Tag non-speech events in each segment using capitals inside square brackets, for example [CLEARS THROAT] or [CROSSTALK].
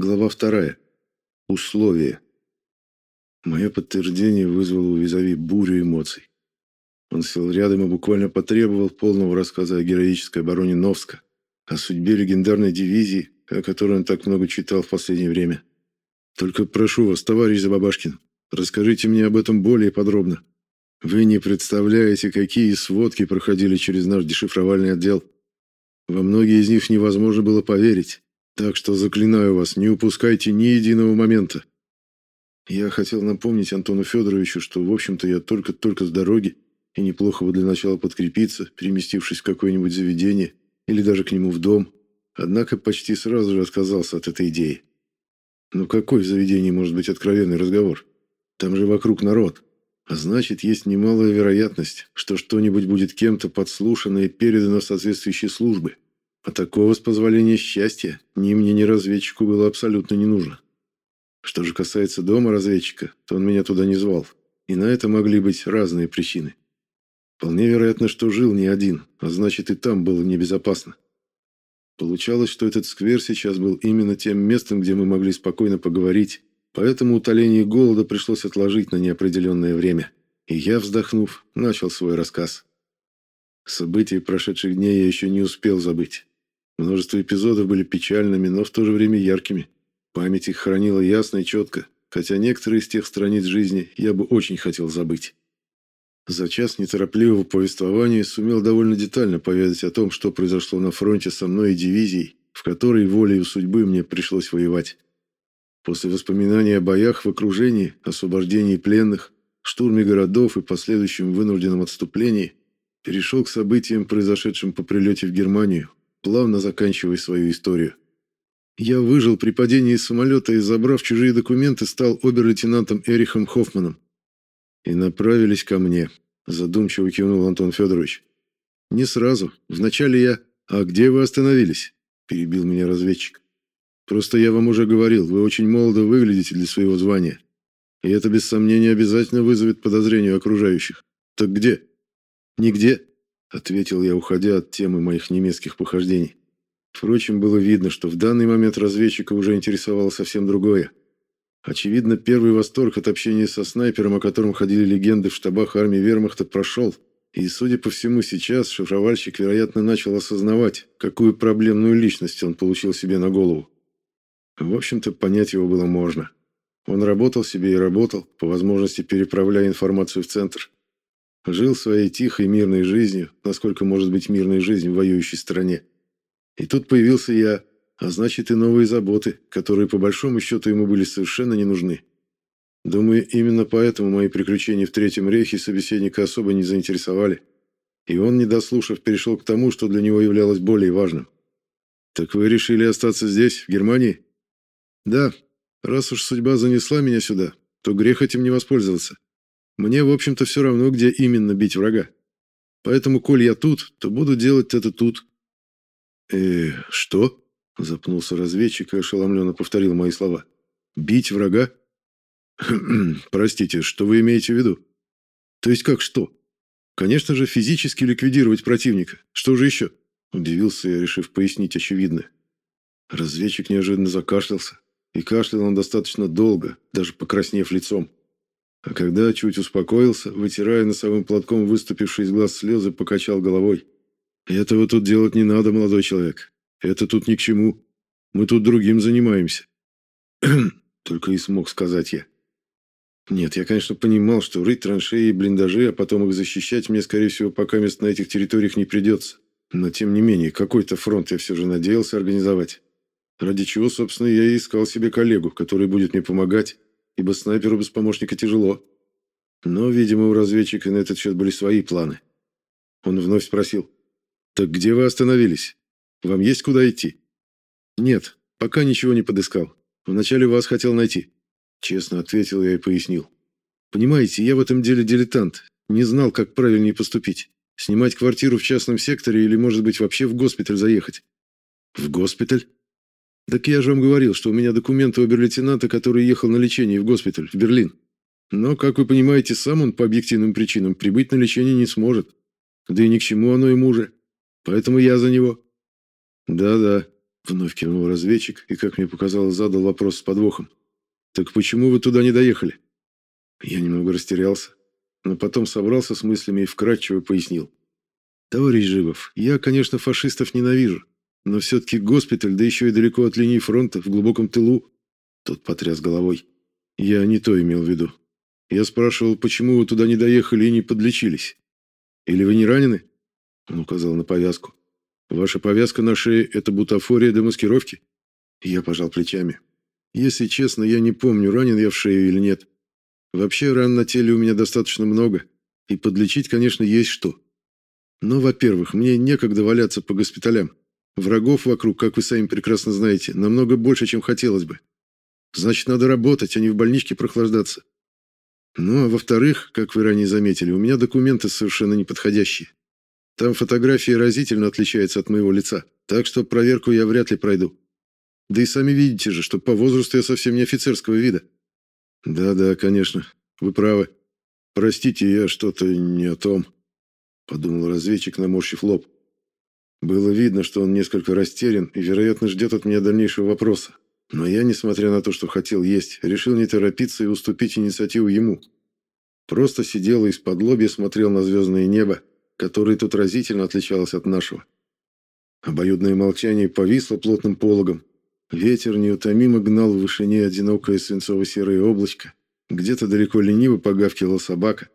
Глава вторая. Условия. Мое подтверждение вызвало у Визави бурю эмоций. Он сел рядом и буквально потребовал полного рассказа о героической обороне Новска, о судьбе легендарной дивизии, о которой он так много читал в последнее время. Только прошу вас, товарищ Забабашкин, расскажите мне об этом более подробно. Вы не представляете, какие сводки проходили через наш дешифровальный отдел. Во многие из них невозможно было поверить. Так что заклинаю вас, не упускайте ни единого момента. Я хотел напомнить Антону Федоровичу, что, в общем-то, я только-только с дороги, и неплохо бы для начала подкрепиться, переместившись в какое-нибудь заведение или даже к нему в дом. Однако почти сразу же отказался от этой идеи. Ну какой в заведении может быть откровенный разговор? Там же вокруг народ. А значит, есть немалая вероятность, что что-нибудь будет кем-то подслушано и передано в соответствующие службы. А такого, с позволения счастья, ни мне, ни разведчику было абсолютно не нужно. Что же касается дома разведчика, то он меня туда не звал. И на это могли быть разные причины. Вполне вероятно, что жил не один, а значит и там было небезопасно. Получалось, что этот сквер сейчас был именно тем местом, где мы могли спокойно поговорить, поэтому утоление голода пришлось отложить на неопределенное время. И я, вздохнув, начал свой рассказ. События прошедших дней я еще не успел забыть. Множество эпизодов были печальными, но в то же время яркими. Память их хранила ясно и четко, хотя некоторые из тех страниц жизни я бы очень хотел забыть. За час неторопливого повествования сумел довольно детально поведать о том, что произошло на фронте со мной и дивизией, в которой волею судьбы мне пришлось воевать. После воспоминаний о боях в окружении, освобождении пленных, штурме городов и последующем вынужденном отступлении, перешел к событиям, произошедшим по прилете в Германию, плавно заканчивая свою историю. Я выжил при падении из самолета и, забрав чужие документы, стал обер-лейтенантом Эрихом Хоффманом. И направились ко мне, задумчиво кивнул Антон Федорович. Не сразу. Вначале я... А где вы остановились? Перебил меня разведчик. Просто я вам уже говорил, вы очень молодо выглядите для своего звания. И это без сомнения обязательно вызовет подозрение окружающих. Так где? Нигде ответил я, уходя от темы моих немецких похождений. Впрочем, было видно, что в данный момент разведчика уже интересовало совсем другое. Очевидно, первый восторг от общения со снайпером, о котором ходили легенды в штабах армии Вермахта, прошел. И, судя по всему, сейчас шифровальщик, вероятно, начал осознавать, какую проблемную личность он получил себе на голову. В общем-то, понять его было можно. Он работал себе и работал, по возможности переправляя информацию в центр. Жил своей тихой мирной жизнью, насколько может быть мирной жизнь в воюющей стране. И тут появился я, а значит и новые заботы, которые по большому счету ему были совершенно не нужны. Думаю, именно поэтому мои приключения в Третьем Рейхе собеседника особо не заинтересовали. И он, не дослушав, перешел к тому, что для него являлось более важным. «Так вы решили остаться здесь, в Германии?» «Да. Раз уж судьба занесла меня сюда, то грех этим не воспользоваться. Мне, в общем-то, все равно, где именно бить врага. Поэтому, коль я тут, то буду делать это тут. «Э, что?» – запнулся разведчик и ошеломленно повторил мои слова. «Бить врага?» [CLEARS THROAT] «Простите, что вы имеете в виду?» «То есть как что?» «Конечно же, физически ликвидировать противника. Что же еще?» Удивился я, решив пояснить очевидное. Разведчик неожиданно закашлялся. И кашлял он достаточно долго, даже покраснев лицом. А когда чуть успокоился, вытирая носовым платком выступившие из глаз слезы, покачал головой. «Этого тут делать не надо, молодой человек. Это тут ни к чему. Мы тут другим занимаемся». [CLEARS THROAT] Только и смог сказать я. Нет, я, конечно, понимал, что рыть траншеи и блиндажи, а потом их защищать мне, скорее всего, пока мест на этих территориях не придется. Но, тем не менее, какой-то фронт я все же надеялся организовать. Ради чего, собственно, я и искал себе коллегу, который будет мне помогать ибо снайперу без помощника тяжело. Но, видимо, у разведчика на этот счет были свои планы. Он вновь спросил, «Так где вы остановились? Вам есть куда идти?» «Нет, пока ничего не подыскал. Вначале вас хотел найти». Честно ответил я и пояснил. «Понимаете, я в этом деле дилетант. Не знал, как правильнее поступить. Снимать квартиру в частном секторе или, может быть, вообще в госпиталь заехать». «В госпиталь?» Так я же вам говорил, что у меня документы обер-лейтенанта, который ехал на лечение в госпиталь, в Берлин. Но, как вы понимаете, сам он по объективным причинам прибыть на лечение не сможет. Да и ни к чему оно ему же. Поэтому я за него. Да-да, Вновь кивнул разведчик и, как мне показалось, задал вопрос с подвохом. «Так почему вы туда не доехали?» Я немного растерялся, но потом собрался с мыслями и вкратчиво пояснил. «Товарищ Живов, я, конечно, фашистов ненавижу, но все-таки госпиталь, да еще и далеко от линии фронта, в глубоком тылу». Тот потряс головой. «Я не то имел в виду. Я спрашивал, почему вы туда не доехали и не подлечились? Или вы не ранены?» Он указал на повязку. «Ваша повязка на шее – это бутафория для маскировки?» Я пожал плечами. «Если честно, я не помню, ранен я в шею или нет. Вообще, ран на теле у меня достаточно много, и подлечить, конечно, есть что. Но, во-первых, мне некогда валяться по госпиталям. Врагов вокруг, как вы сами прекрасно знаете, намного больше, чем хотелось бы. Значит, надо работать, а не в больничке прохлаждаться. Ну, а во-вторых, как вы ранее заметили, у меня документы совершенно неподходящие. Там фотография разительно отличается от моего лица, так что проверку я вряд ли пройду. Да и сами видите же, что по возрасту я совсем не офицерского вида. Да-да, конечно, вы правы. Простите, я что-то не о том, подумал разведчик, наморщив лоб. Было видно, что он несколько растерян и, вероятно, ждет от меня дальнейшего вопроса. Но я, несмотря на то, что хотел есть, решил не торопиться и уступить инициативу ему. Просто сидел и из-под лобья смотрел на звездное небо, которое тут разительно отличалось от нашего. Обоюдное молчание повисло плотным пологом. Ветер неутомимо гнал в вышине одинокое свинцово-серое облачко. Где-то далеко лениво погавкивала собака.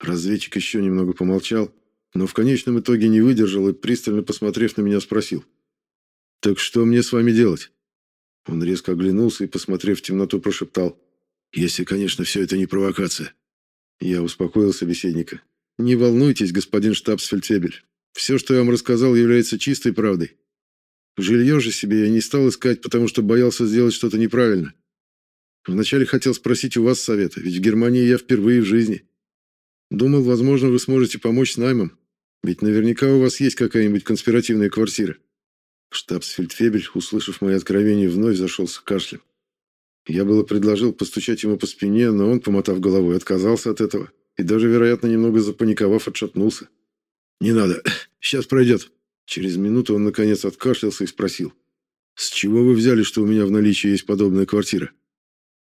Разведчик еще немного помолчал, но в конечном итоге не выдержал и, пристально посмотрев на меня, спросил. «Так что мне с вами делать?» Он резко оглянулся и, посмотрев в темноту, прошептал. «Если, конечно, все это не провокация». Я успокоил собеседника. «Не волнуйтесь, господин штабсфельдфебель. Все, что я вам рассказал, является чистой правдой. Жилье же себе я не стал искать, потому что боялся сделать что-то неправильно. Вначале хотел спросить у вас совета, ведь в Германии я впервые в жизни. Думал, возможно, вы сможете помочь с наймом, ведь наверняка у вас есть какая-нибудь конспиративная квартира. Штабсфельдфебель, услышав мои откровения, вновь зашелся кашлем. Я было предложил постучать ему по спине, но он, помотав головой, отказался от этого и даже, вероятно, немного запаниковав, отшатнулся. «Не надо, сейчас пройдет». Через минуту он, наконец, откашлялся и спросил. «С чего вы взяли, что у меня в наличии есть подобная квартира?»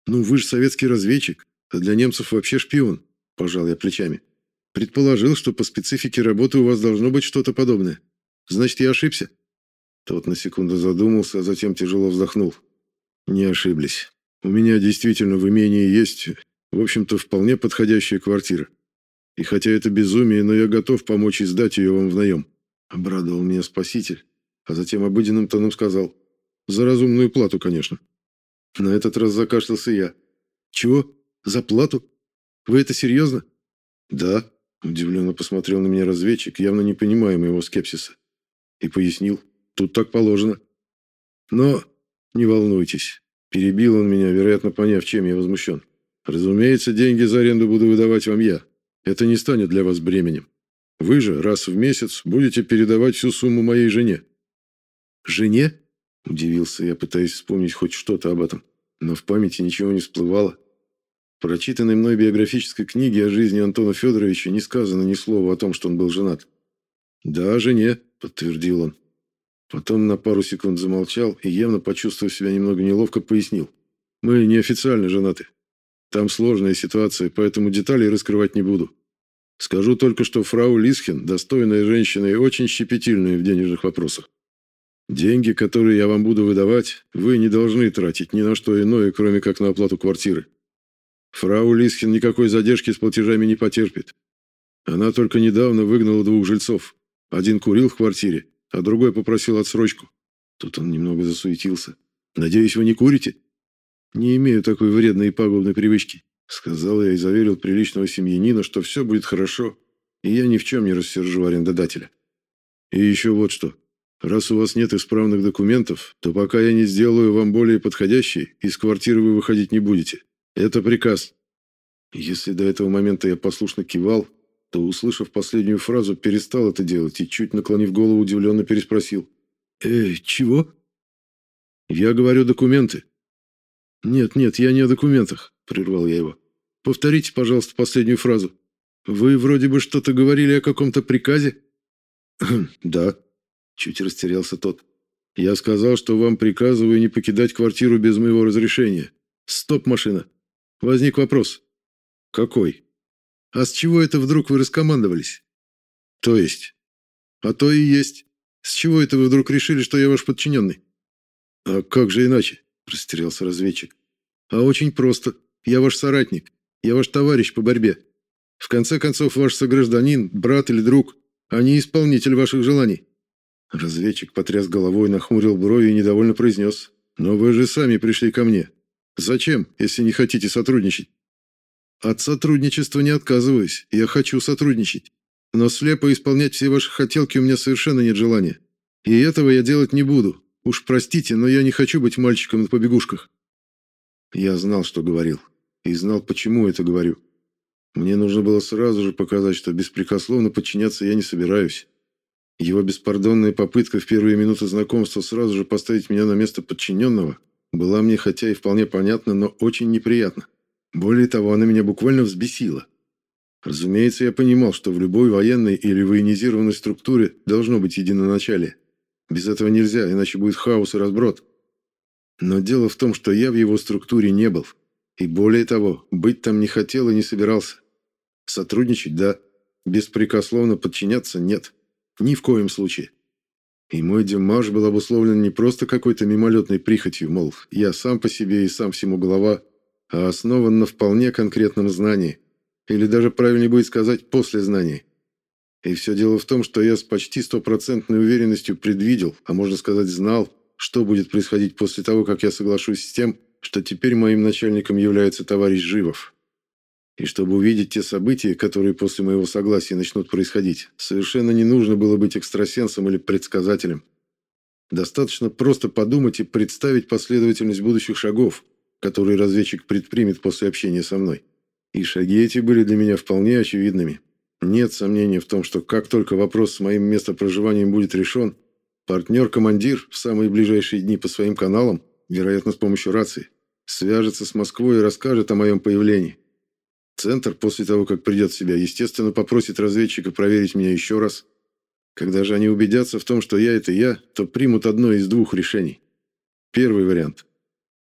«Ну, вы же советский разведчик, а для немцев вообще шпион», – пожал я плечами. «Предположил, что по специфике работы у вас должно быть что-то подобное. Значит, я ошибся?» Тот на секунду задумался, а затем тяжело вздохнул. «Не ошиблись. У меня действительно в имении есть, в общем-то, вполне подходящая квартира. И хотя это безумие, но я готов помочь и сдать ее вам в наем». Обрадовал меня спаситель, а затем обыденным тоном сказал. «За разумную плату, конечно». На этот раз закашлялся я. «Чего? За плату? Вы это серьезно?» «Да», — удивленно посмотрел на меня разведчик, явно не понимая моего скепсиса. И пояснил. Тут так положено. Но не волнуйтесь. Перебил он меня, вероятно, поняв, чем я возмущен. Разумеется, деньги за аренду буду выдавать вам я. Это не станет для вас бременем. Вы же раз в месяц будете передавать всю сумму моей жене. Жене? Удивился я, пытаясь вспомнить хоть что-то об этом. Но в памяти ничего не всплывало. Прочитанной мной биографической книге о жизни Антона Федоровича не сказано ни слова о том, что он был женат. «Да, жене», — подтвердил он. Потом на пару секунд замолчал и, явно почувствовав себя немного неловко, пояснил. «Мы неофициально женаты. Там сложная ситуация, поэтому деталей раскрывать не буду. Скажу только, что фрау Лисхен – достойная женщина и очень щепетильная в денежных вопросах. Деньги, которые я вам буду выдавать, вы не должны тратить ни на что иное, кроме как на оплату квартиры. Фрау Лисхен никакой задержки с платежами не потерпит. Она только недавно выгнала двух жильцов. Один курил в квартире, а другой попросил отсрочку. Тут он немного засуетился. «Надеюсь, вы не курите?» «Не имею такой вредной и пагубной привычки», сказал я и заверил приличного семьянина, что все будет хорошо, и я ни в чем не рассержу арендодателя. И еще вот что. Раз у вас нет исправных документов, то пока я не сделаю вам более подходящий, из квартиры вы выходить не будете. Это приказ. Если до этого момента я послушно кивал, то, услышав последнюю фразу, перестал это делать и, чуть наклонив голову, удивленно переспросил. «Эй, чего?» «Я говорю документы». «Нет, нет, я не о документах», — прервал я его. «Повторите, пожалуйста, последнюю фразу. Вы вроде бы что-то говорили о каком-то приказе?» «Да», — чуть растерялся тот. Я сказал, что вам приказываю не покидать квартиру без моего разрешения. Стоп, машина. Возник вопрос. Какой? А с чего это вдруг вы раскомандовались? То есть? А то и есть. С чего это вы вдруг решили, что я ваш подчиненный? А как же иначе? Растерялся разведчик. А очень просто. Я ваш соратник. Я ваш товарищ по борьбе. В конце концов, ваш согражданин, брат или друг, а не исполнитель ваших желаний. Разведчик потряс головой, нахмурил брови и недовольно произнес. «Но вы же сами пришли ко мне. Зачем, если не хотите сотрудничать?» «От сотрудничества не отказываюсь. Я хочу сотрудничать. Но слепо исполнять все ваши хотелки у меня совершенно нет желания. И этого я делать не буду. Уж простите, но я не хочу быть мальчиком на побегушках». Я знал, что говорил. И знал, почему это говорю. Мне нужно было сразу же показать, что беспрекословно подчиняться я не собираюсь. Его беспардонная попытка в первые минуты знакомства сразу же поставить меня на место подчиненного была мне хотя и вполне понятна, но очень неприятна. Более того, она меня буквально взбесила. Разумеется, я понимал, что в любой военной или военизированной структуре должно быть единоначалие. Без этого нельзя, иначе будет хаос и разброд. Но дело в том, что я в его структуре не был. И более того, быть там не хотел и не собирался. Сотрудничать – да. Беспрекословно подчиняться – нет. Ни в коем случае. И мой демарш был обусловлен не просто какой-то мимолетной прихотью, мол, я сам по себе и сам всему голова, а основан на вполне конкретном знании. Или даже правильнее будет сказать, после знания. И все дело в том, что я с почти стопроцентной уверенностью предвидел, а можно сказать знал, что будет происходить после того, как я соглашусь с тем, что теперь моим начальником является товарищ Живов. И чтобы увидеть те события, которые после моего согласия начнут происходить, совершенно не нужно было быть экстрасенсом или предсказателем. Достаточно просто подумать и представить последовательность будущих шагов, которые разведчик предпримет после общения со мной. И шаги эти были для меня вполне очевидными. Нет сомнения в том, что как только вопрос с моим местопроживанием будет решен, партнер-командир в самые ближайшие дни по своим каналам, вероятно, с помощью рации, свяжется с Москвой и расскажет о моем появлении. Центр, после того, как придет в себя, естественно, попросит разведчика проверить меня еще раз. Когда же они убедятся в том, что я – это я, то примут одно из двух решений. Первый вариант.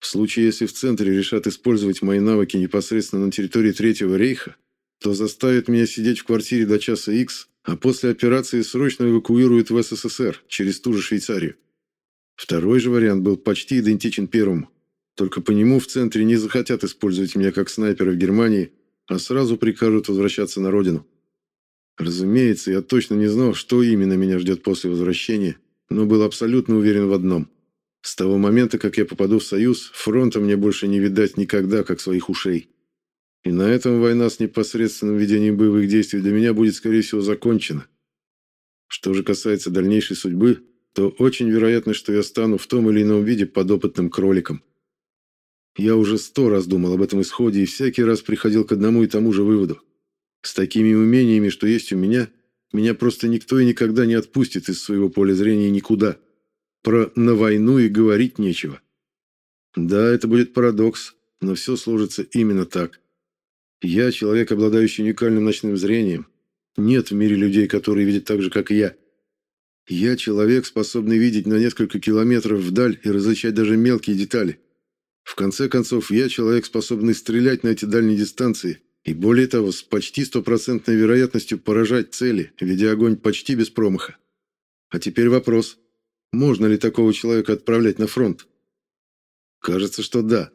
В случае, если в Центре решат использовать мои навыки непосредственно на территории Третьего Рейха, то заставят меня сидеть в квартире до часа X, а после операции срочно эвакуируют в СССР через ту же Швейцарию. Второй же вариант был почти идентичен первому. Только по нему в Центре не захотят использовать меня как снайпера в Германии, а сразу прикажут возвращаться на родину. Разумеется, я точно не знал, что именно меня ждет после возвращения, но был абсолютно уверен в одном. С того момента, как я попаду в Союз, фронта мне больше не видать никогда, как своих ушей. И на этом война с непосредственным ведением боевых действий для меня будет, скорее всего, закончена. Что же касается дальнейшей судьбы, то очень вероятно, что я стану в том или ином виде подопытным кроликом. Я уже сто раз думал об этом исходе и всякий раз приходил к одному и тому же выводу. С такими умениями, что есть у меня, меня просто никто и никогда не отпустит из своего поля зрения никуда. Про «на войну» и говорить нечего. Да, это будет парадокс, но все сложится именно так. Я человек, обладающий уникальным ночным зрением. Нет в мире людей, которые видят так же, как и я. Я человек, способный видеть на несколько километров вдаль и различать даже мелкие детали. В конце концов, я человек, способный стрелять на эти дальние дистанции, и более того, с почти стопроцентной вероятностью поражать цели, ведя огонь почти без промаха. А теперь вопрос. Можно ли такого человека отправлять на фронт? Кажется, что да.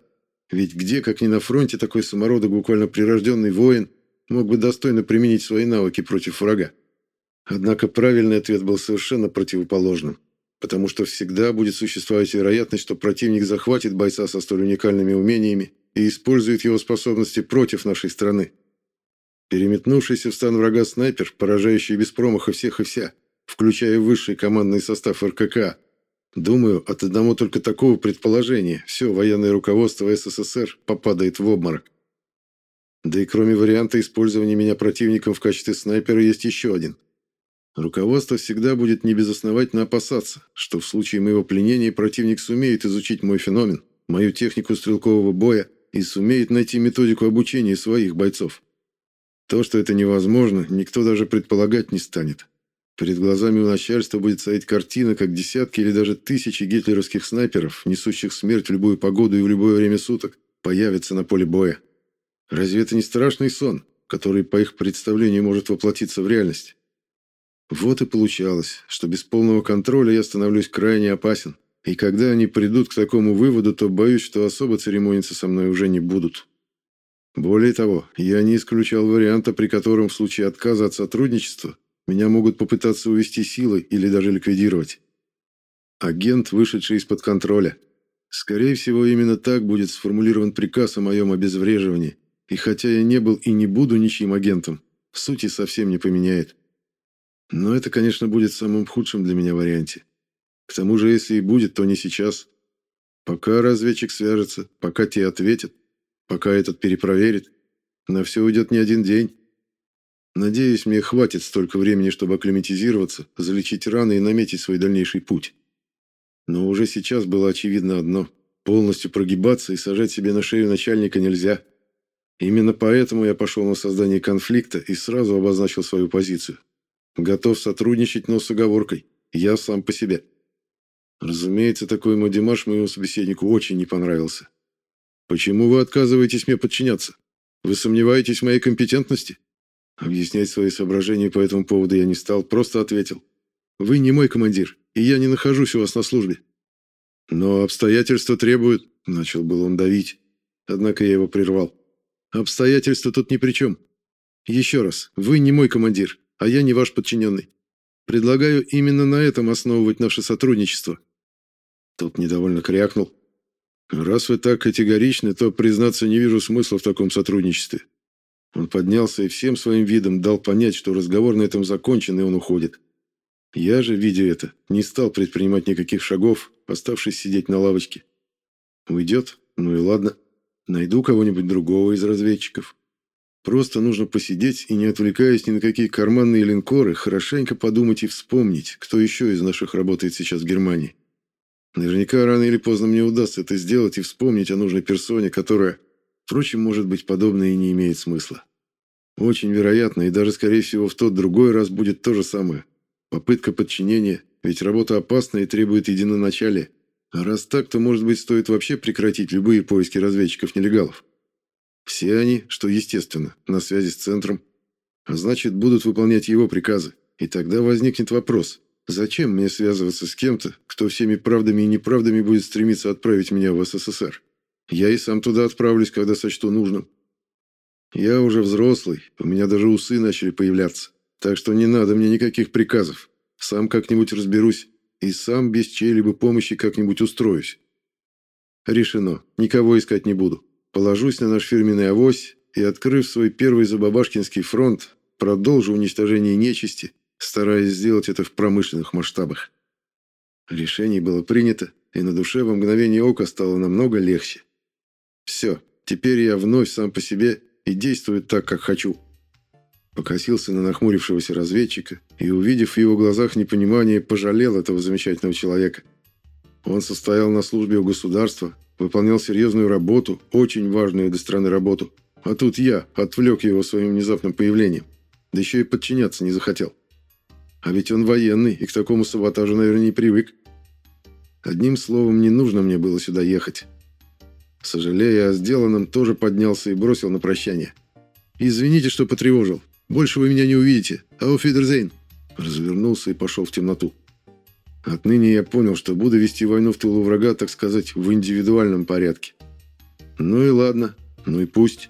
Ведь где, как ни на фронте, такой самородок, буквально прирожденный воин, мог бы достойно применить свои навыки против врага? Однако правильный ответ был совершенно противоположным потому что всегда будет существовать вероятность, что противник захватит бойца со столь уникальными умениями и использует его способности против нашей страны. Переметнувшийся в стан врага снайпер, поражающий без промаха всех и вся, включая высший командный состав РКК, думаю, от одного только такого предположения все военное руководство СССР попадает в обморок. Да и кроме варианта использования меня противником в качестве снайпера есть еще один – Руководство всегда будет небезосновательно опасаться, что в случае моего пленения противник сумеет изучить мой феномен, мою технику стрелкового боя и сумеет найти методику обучения своих бойцов. То, что это невозможно, никто даже предполагать не станет. Перед глазами у начальства будет стоять картина, как десятки или даже тысячи гитлеровских снайперов, несущих смерть в любую погоду и в любое время суток, появятся на поле боя. Разве это не страшный сон, который, по их представлению, может воплотиться в реальность? Вот и получалось, что без полного контроля я становлюсь крайне опасен. И когда они придут к такому выводу, то боюсь, что особо церемониться со мной уже не будут. Более того, я не исключал варианта, при котором в случае отказа от сотрудничества меня могут попытаться увести силой или даже ликвидировать. Агент, вышедший из-под контроля. Скорее всего, именно так будет сформулирован приказ о моем обезвреживании. И хотя я не был и не буду ничьим агентом, в сути совсем не поменяет. Но это, конечно, будет самым худшим для меня варианте. К тому же, если и будет, то не сейчас. Пока разведчик свяжется, пока те ответят, пока этот перепроверит, на все уйдет не один день. Надеюсь, мне хватит столько времени, чтобы акклиматизироваться, залечить раны и наметить свой дальнейший путь. Но уже сейчас было очевидно одно. Полностью прогибаться и сажать себе на шею начальника нельзя. Именно поэтому я пошел на создание конфликта и сразу обозначил свою позицию. Готов сотрудничать, но с оговоркой. Я сам по себе. Разумеется, такой мой Димаш моему собеседнику очень не понравился. «Почему вы отказываетесь мне подчиняться? Вы сомневаетесь в моей компетентности?» Объяснять свои соображения по этому поводу я не стал, просто ответил. «Вы не мой командир, и я не нахожусь у вас на службе». «Но обстоятельства требуют...» — начал был он давить. Однако я его прервал. «Обстоятельства тут ни при чем. Еще раз, вы не мой командир, а я не ваш подчиненный. Предлагаю именно на этом основывать наше сотрудничество». Тот недовольно крякнул. «Раз вы так категоричны, то, признаться, не вижу смысла в таком сотрудничестве». Он поднялся и всем своим видом дал понять, что разговор на этом закончен, и он уходит. Я же, видя это, не стал предпринимать никаких шагов, оставшись сидеть на лавочке. Уйдет? Ну и ладно. Найду кого-нибудь другого из разведчиков. Просто нужно посидеть и, не отвлекаясь ни на какие карманные линкоры, хорошенько подумать и вспомнить, кто еще из наших работает сейчас в Германии. Наверняка рано или поздно мне удастся это сделать и вспомнить о нужной персоне, которая... Впрочем, может быть, подобное и не имеет смысла. Очень вероятно, и даже, скорее всего, в тот другой раз будет то же самое. Попытка подчинения, ведь работа опасна и требует единоначалия. А раз так, то, может быть, стоит вообще прекратить любые поиски разведчиков-нелегалов. Все они, что естественно, на связи с центром, а значит, будут выполнять его приказы. И тогда возникнет вопрос, зачем мне связываться с кем-то, кто всеми правдами и неправдами будет стремиться отправить меня в СССР? Я и сам туда отправлюсь, когда сочту нужным. Я уже взрослый, у меня даже усы начали появляться, так что не надо мне никаких приказов. Сам как-нибудь разберусь и сам без чьей-либо помощи как-нибудь устроюсь. Решено, никого искать не буду. Положусь на наш фирменный авось и, открыв свой первый забабашкинский фронт, продолжу уничтожение нечисти, стараясь сделать это в промышленных масштабах. Решение было принято, и на душе во мгновение ока стало намного легче. Все, теперь я вновь сам по себе и действую так, как хочу. Покосился на нахмурившегося разведчика и, увидев в его глазах непонимание, пожалел этого замечательного человека. Он состоял на службе у государства, выполнял серьезную работу, очень важную для страны работу. А тут я отвлек его своим внезапным появлением. Да еще и подчиняться не захотел. А ведь он военный и к такому саботажу, наверное, не привык. Одним словом, не нужно мне было сюда ехать. Сожалея о сделанном, тоже поднялся и бросил на прощание. «Извините, что потревожил. Больше вы меня не увидите. Ауфидерзейн!» Развернулся и пошел в темноту. Отныне я понял, что буду вести войну в тылу врага, так сказать, в индивидуальном порядке. Ну и ладно, ну и пусть.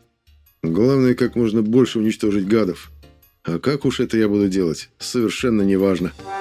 Главное, как можно больше уничтожить гадов. А как уж это я буду делать, совершенно неважно. важно.